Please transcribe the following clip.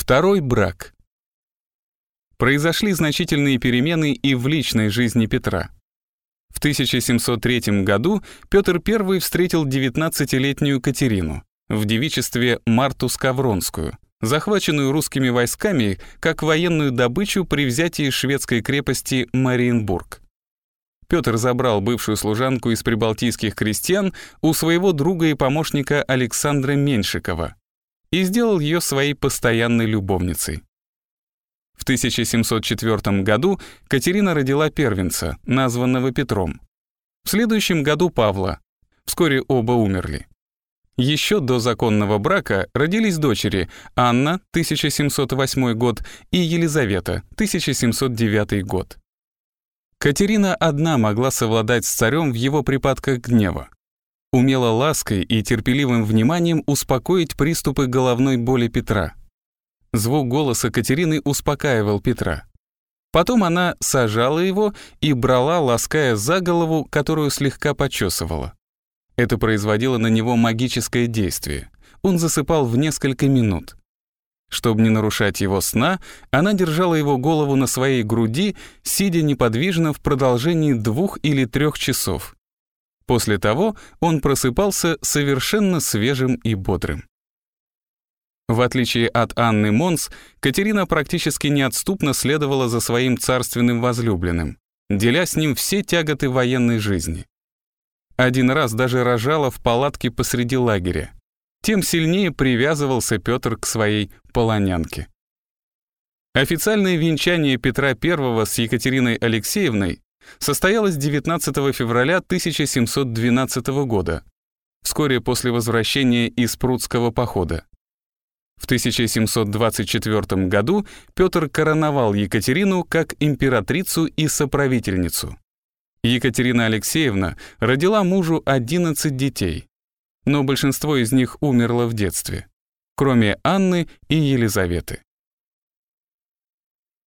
Второй брак. Произошли значительные перемены и в личной жизни Петра. В 1703 году Петр I встретил 19-летнюю Катерину в девичестве Марту Скавронскую, захваченную русскими войсками как военную добычу при взятии шведской крепости Мариенбург. Петр забрал бывшую служанку из прибалтийских крестьян у своего друга и помощника Александра Меньшикова и сделал ее своей постоянной любовницей. В 1704 году Катерина родила первенца, названного Петром. В следующем году Павла. Вскоре оба умерли. Еще до законного брака родились дочери Анна, 1708 год, и Елизавета, 1709 год. Катерина одна могла совладать с царем в его припадках гнева. Умела лаской и терпеливым вниманием успокоить приступы головной боли Петра. Звук голоса Катерины успокаивал Петра. Потом она сажала его и брала, лаская за голову, которую слегка почесывала. Это производило на него магическое действие. Он засыпал в несколько минут. Чтобы не нарушать его сна, она держала его голову на своей груди, сидя неподвижно в продолжении двух или трех часов. После того он просыпался совершенно свежим и бодрым. В отличие от Анны Монс, Катерина практически неотступно следовала за своим царственным возлюбленным, деля с ним все тяготы военной жизни. Один раз даже рожала в палатке посреди лагеря. Тем сильнее привязывался Петр к своей полонянке. Официальное венчание Петра I с Екатериной Алексеевной состоялось 19 февраля 1712 года, вскоре после возвращения из Прудского похода. В 1724 году Петр короновал Екатерину как императрицу и соправительницу. Екатерина Алексеевна родила мужу 11 детей, но большинство из них умерло в детстве, кроме Анны и Елизаветы.